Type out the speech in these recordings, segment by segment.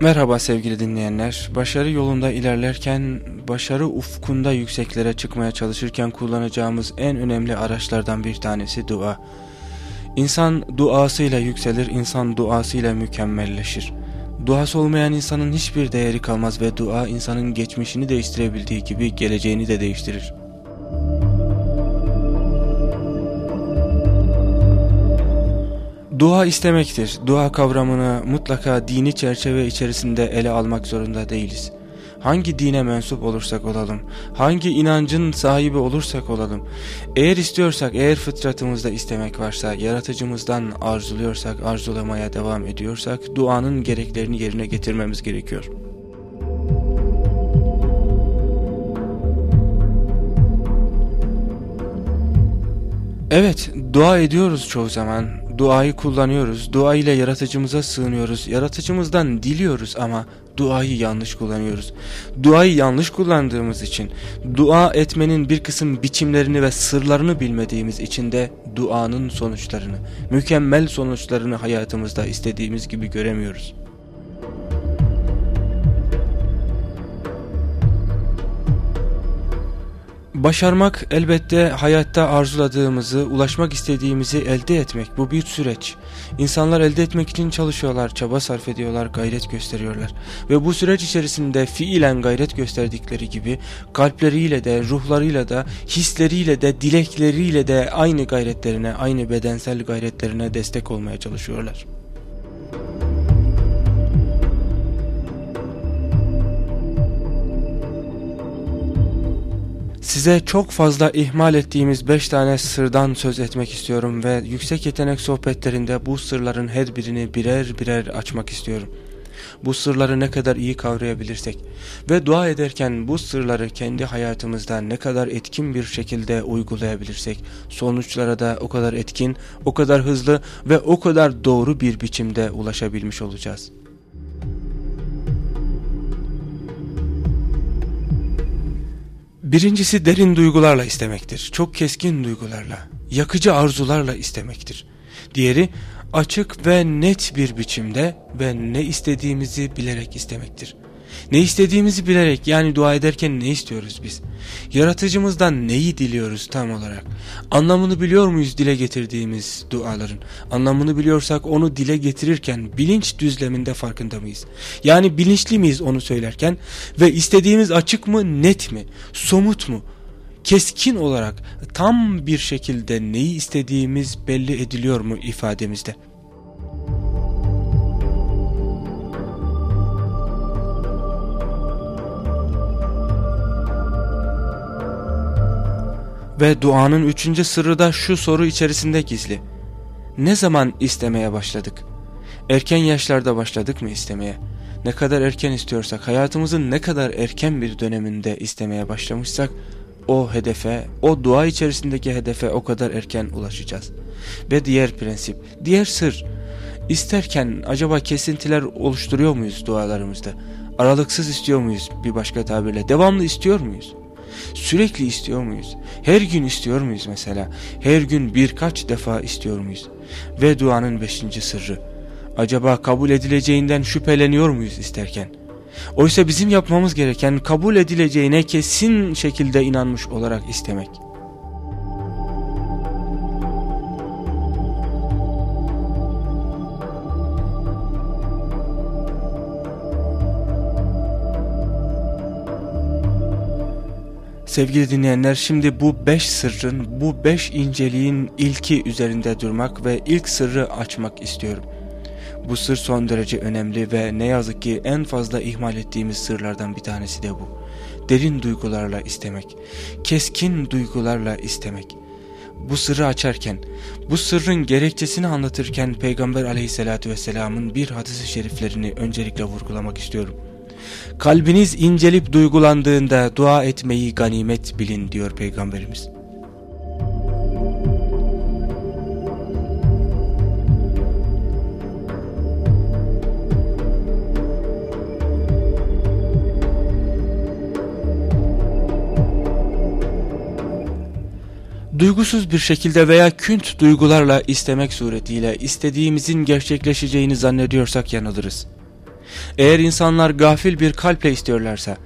Merhaba sevgili dinleyenler. Başarı yolunda ilerlerken, başarı ufkunda yükseklere çıkmaya çalışırken kullanacağımız en önemli araçlardan bir tanesi dua. İnsan duasıyla yükselir, insan duasıyla mükemmelleşir. Duası olmayan insanın hiçbir değeri kalmaz ve dua insanın geçmişini değiştirebildiği gibi geleceğini de değiştirir. Dua istemektir. Dua kavramını mutlaka dini çerçeve içerisinde ele almak zorunda değiliz. Hangi dine mensup olursak olalım, hangi inancın sahibi olursak olalım, eğer istiyorsak, eğer fıtratımızda istemek varsa, yaratıcımızdan arzuluyorsak, arzulamaya devam ediyorsak, duanın gereklerini yerine getirmemiz gerekiyor. Evet, dua ediyoruz çoğu zaman, duayı kullanıyoruz, dua ile yaratıcımıza sığınıyoruz, yaratıcımızdan diliyoruz ama duayı yanlış kullanıyoruz. Duayı yanlış kullandığımız için, dua etmenin bir kısım biçimlerini ve sırlarını bilmediğimiz için de duanın sonuçlarını, mükemmel sonuçlarını hayatımızda istediğimiz gibi göremiyoruz. Başarmak elbette hayatta arzuladığımızı, ulaşmak istediğimizi elde etmek. Bu bir süreç. İnsanlar elde etmek için çalışıyorlar, çaba sarf ediyorlar, gayret gösteriyorlar. Ve bu süreç içerisinde fiilen gayret gösterdikleri gibi kalpleriyle de, ruhlarıyla da, hisleriyle de, dilekleriyle de aynı gayretlerine, aynı bedensel gayretlerine destek olmaya çalışıyorlar. Size çok fazla ihmal ettiğimiz 5 tane sırdan söz etmek istiyorum ve yüksek yetenek sohbetlerinde bu sırların her birini birer birer açmak istiyorum. Bu sırları ne kadar iyi kavrayabilirsek ve dua ederken bu sırları kendi hayatımızda ne kadar etkin bir şekilde uygulayabilirsek sonuçlara da o kadar etkin, o kadar hızlı ve o kadar doğru bir biçimde ulaşabilmiş olacağız. Birincisi derin duygularla istemektir. Çok keskin duygularla, yakıcı arzularla istemektir. Diğeri açık ve net bir biçimde ve ne istediğimizi bilerek istemektir. Ne istediğimizi bilerek yani dua ederken ne istiyoruz biz? Yaratıcımızdan neyi diliyoruz tam olarak? Anlamını biliyor muyuz dile getirdiğimiz duaların? Anlamını biliyorsak onu dile getirirken bilinç düzleminde farkında mıyız? Yani bilinçli miyiz onu söylerken? Ve istediğimiz açık mı net mi? Somut mu? Keskin olarak tam bir şekilde neyi istediğimiz belli ediliyor mu ifademizde? Ve duanın üçüncü sırrı da şu soru içerisinde gizli. Ne zaman istemeye başladık? Erken yaşlarda başladık mı istemeye? Ne kadar erken istiyorsak, hayatımızın ne kadar erken bir döneminde istemeye başlamışsak, o hedefe, o dua içerisindeki hedefe o kadar erken ulaşacağız. Ve diğer prensip, diğer sır, isterken acaba kesintiler oluşturuyor muyuz dualarımızda? Aralıksız istiyor muyuz bir başka tabirle? Devamlı istiyor muyuz? Sürekli istiyor muyuz? Her gün istiyor muyuz mesela? Her gün birkaç defa istiyor muyuz? Ve duanın beşinci sırrı. Acaba kabul edileceğinden şüpheleniyor muyuz isterken? Oysa bizim yapmamız gereken kabul edileceğine kesin şekilde inanmış olarak istemek. Sevgili dinleyenler şimdi bu beş sırrın, bu beş inceliğin ilki üzerinde durmak ve ilk sırrı açmak istiyorum. Bu sır son derece önemli ve ne yazık ki en fazla ihmal ettiğimiz sırlardan bir tanesi de bu. Derin duygularla istemek, keskin duygularla istemek. Bu sırrı açarken, bu sırrın gerekçesini anlatırken Peygamber aleyhissalatü vesselamın bir hadisi şeriflerini öncelikle vurgulamak istiyorum. Kalbiniz incelip duygulandığında dua etmeyi ganimet bilin diyor Peygamberimiz. Duygusuz bir şekilde veya künt duygularla istemek suretiyle istediğimizin gerçekleşeceğini zannediyorsak yanılırız. Eğer insanlar gafil bir kalple istiyorlarsa,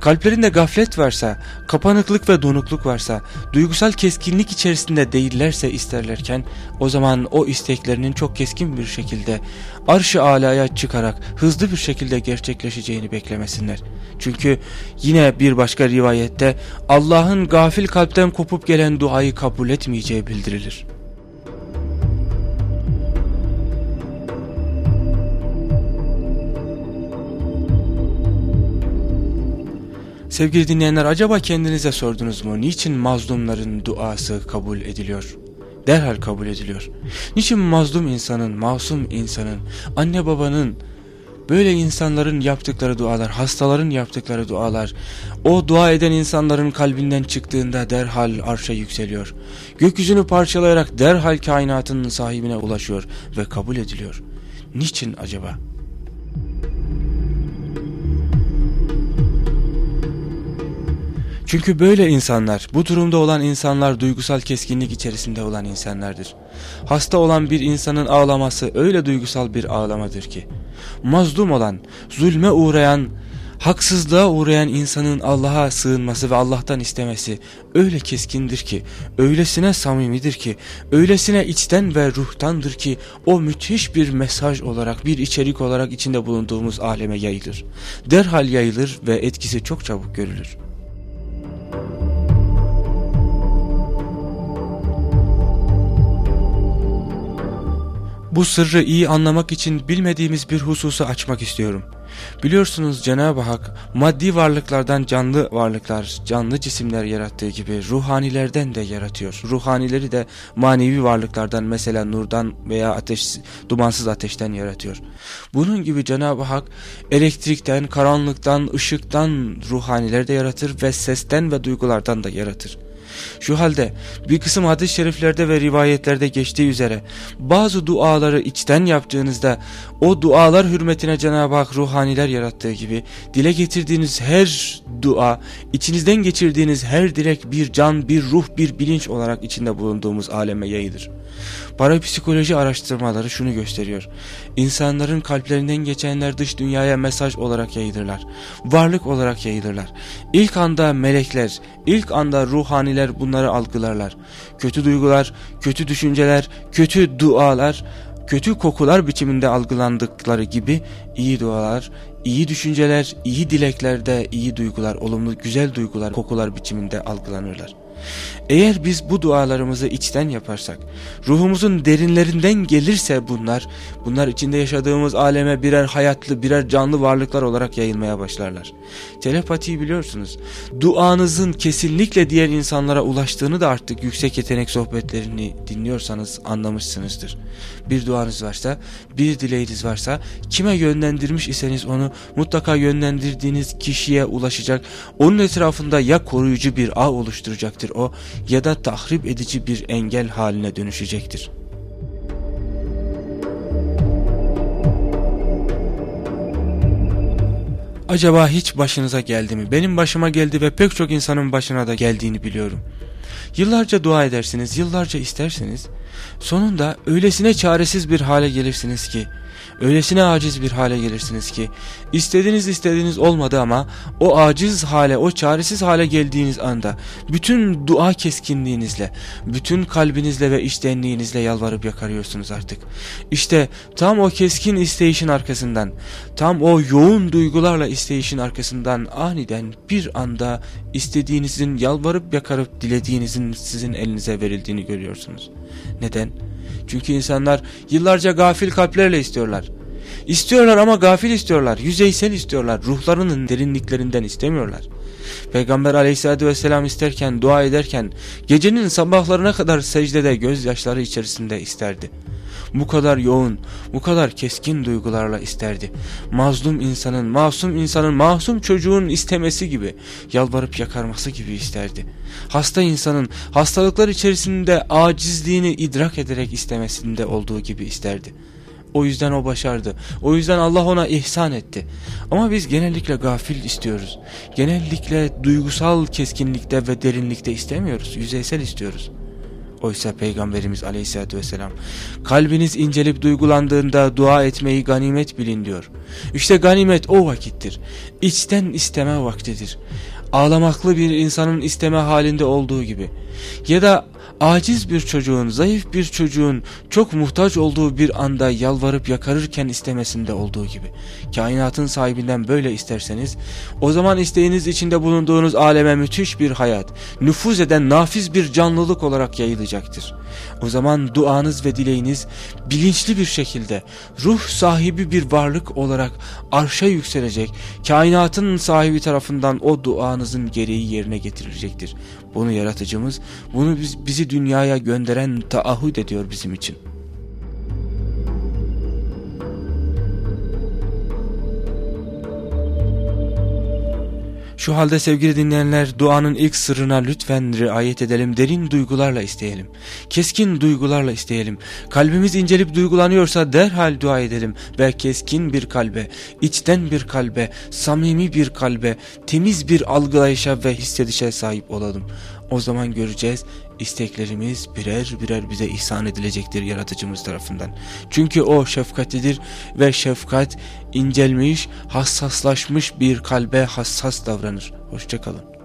kalplerinde gaflet varsa, kapanıklık ve donukluk varsa, duygusal keskinlik içerisinde değillerse isterlerken, o zaman o isteklerinin çok keskin bir şekilde arş-ı alaya çıkarak hızlı bir şekilde gerçekleşeceğini beklemesinler. Çünkü yine bir başka rivayette Allah'ın gafil kalpten kopup gelen duayı kabul etmeyeceği bildirilir. Sevgili dinleyenler acaba kendinize sordunuz mu? Niçin mazlumların duası kabul ediliyor? Derhal kabul ediliyor. Niçin mazlum insanın, masum insanın, anne babanın, böyle insanların yaptıkları dualar, hastaların yaptıkları dualar, o dua eden insanların kalbinden çıktığında derhal arşa yükseliyor. Gökyüzünü parçalayarak derhal kainatın sahibine ulaşıyor ve kabul ediliyor. Niçin acaba? Çünkü böyle insanlar, bu durumda olan insanlar duygusal keskinlik içerisinde olan insanlardır. Hasta olan bir insanın ağlaması öyle duygusal bir ağlamadır ki. Mazlum olan, zulme uğrayan, haksızlığa uğrayan insanın Allah'a sığınması ve Allah'tan istemesi öyle keskindir ki, öylesine samimidir ki, öylesine içten ve ruhtandır ki o müthiş bir mesaj olarak, bir içerik olarak içinde bulunduğumuz aleme yayılır. Derhal yayılır ve etkisi çok çabuk görülür. Bu sırrı iyi anlamak için bilmediğimiz bir hususu açmak istiyorum. Biliyorsunuz Cenab-ı Hak maddi varlıklardan canlı varlıklar, canlı cisimler yarattığı gibi ruhanilerden de yaratıyor. Ruhanileri de manevi varlıklardan mesela nurdan veya ateş, dumansız ateşten yaratıyor. Bunun gibi Cenab-ı Hak elektrikten, karanlıktan, ışıktan ruhaniler de yaratır ve sesten ve duygulardan da yaratır. Şu halde bir kısım hadis-i şeriflerde ve rivayetlerde geçtiği üzere bazı duaları içten yaptığınızda o dualar hürmetine Cenab-ı Hak ruhaniler yarattığı gibi dile getirdiğiniz her dua, içinizden geçirdiğiniz her dilek bir can, bir ruh, bir bilinç olarak içinde bulunduğumuz aleme yayılır. Parapsikoloji araştırmaları şunu gösteriyor. İnsanların kalplerinden geçenler dış dünyaya mesaj olarak yayılırlar. Varlık olarak yayılırlar. İlk anda melekler, ilk anda ruhaniler bunları algılarlar. Kötü duygular, kötü düşünceler, kötü dualar, kötü kokular biçiminde algılandıkları gibi iyi dualar, iyi düşünceler, iyi dileklerde iyi duygular, olumlu güzel duygular, kokular biçiminde algılanırlar. Eğer biz bu dualarımızı içten yaparsak, ruhumuzun derinlerinden gelirse bunlar, bunlar içinde yaşadığımız aleme birer hayatlı, birer canlı varlıklar olarak yayılmaya başlarlar. Telepatiyi biliyorsunuz. Duanızın kesinlikle diğer insanlara ulaştığını da artık yüksek yetenek sohbetlerini dinliyorsanız anlamışsınızdır. Bir duanız varsa, bir dileğiniz varsa, kime yönlendirmiş iseniz onu mutlaka yönlendirdiğiniz kişiye ulaşacak, onun etrafında ya koruyucu bir ağ oluşturacaktır o ya da tahrip edici bir engel haline dönüşecektir. Acaba hiç başınıza geldi mi? Benim başıma geldi ve pek çok insanın başına da geldiğini biliyorum. Yıllarca dua edersiniz, yıllarca istersiniz. Sonunda öylesine çaresiz bir hale gelirsiniz ki Öylesine aciz bir hale gelirsiniz ki istediğiniz istediğiniz olmadı ama o aciz hale o çaresiz hale geldiğiniz anda bütün dua keskinliğinizle bütün kalbinizle ve iştenliğinizle yalvarıp yakarıyorsunuz artık. İşte tam o keskin isteyişin arkasından tam o yoğun duygularla isteyişin arkasından aniden bir anda istediğinizin yalvarıp yakarıp dilediğinizin sizin elinize verildiğini görüyorsunuz. Neden? Çünkü insanlar yıllarca gafil kalplerle istiyorlar. İstiyorlar ama gafil istiyorlar, yüzeysel istiyorlar, ruhlarının derinliklerinden istemiyorlar. Peygamber aleyhissalatü vesselam isterken, dua ederken gecenin sabahlarına kadar secdede gözyaşları içerisinde isterdi bu kadar yoğun, bu kadar keskin duygularla isterdi. Mazlum insanın, masum insanın, masum çocuğun istemesi gibi, yalvarıp yakarması gibi isterdi. Hasta insanın hastalıklar içerisinde acizliğini idrak ederek istemesinde olduğu gibi isterdi. O yüzden o başardı. O yüzden Allah ona ihsan etti. Ama biz genellikle gafil istiyoruz. Genellikle duygusal keskinlikte ve derinlikte istemiyoruz. Yüzeysel istiyoruz. Oysa Peygamberimiz aleyhissalatü vesselam kalbiniz incelip duygulandığında dua etmeyi ganimet bilin diyor. İşte ganimet o vakittir. İçten isteme vaktidir. Ağlamaklı bir insanın isteme halinde olduğu gibi. Ya da aciz bir çocuğun, zayıf bir çocuğun çok muhtaç olduğu bir anda yalvarıp yakarırken istemesinde olduğu gibi. Kainatın sahibinden böyle isterseniz, o zaman isteğiniz içinde bulunduğunuz aleme müthiş bir hayat, nüfuz eden nafiz bir canlılık olarak yayılacaktır. O zaman duanız ve dileğiniz bilinçli bir şekilde ruh sahibi bir varlık olarak arşa yükselecek, kainatın sahibi tarafından o duanızın gereği yerine getirilecektir. Bunu yaratıcımız, bunu biz, bizi dünyaya gönderen taahhüt ediyor bizim için. Şu halde sevgili dinleyenler duanın ilk sırrına lütfen riayet edelim, derin duygularla isteyelim. Keskin duygularla isteyelim. Kalbimiz incelip duygulanıyorsa derhal dua edelim ve keskin bir kalbe, içten bir kalbe, samimi bir kalbe, temiz bir algılayışa ve hissedişe sahip olalım. O zaman göreceğiz isteklerimiz birer birer bize ihsan edilecektir yaratıcımız tarafından. Çünkü o şefkatlidir ve şefkat incelmiş, hassaslaşmış bir kalbe hassas davranır. Hoşçakalın.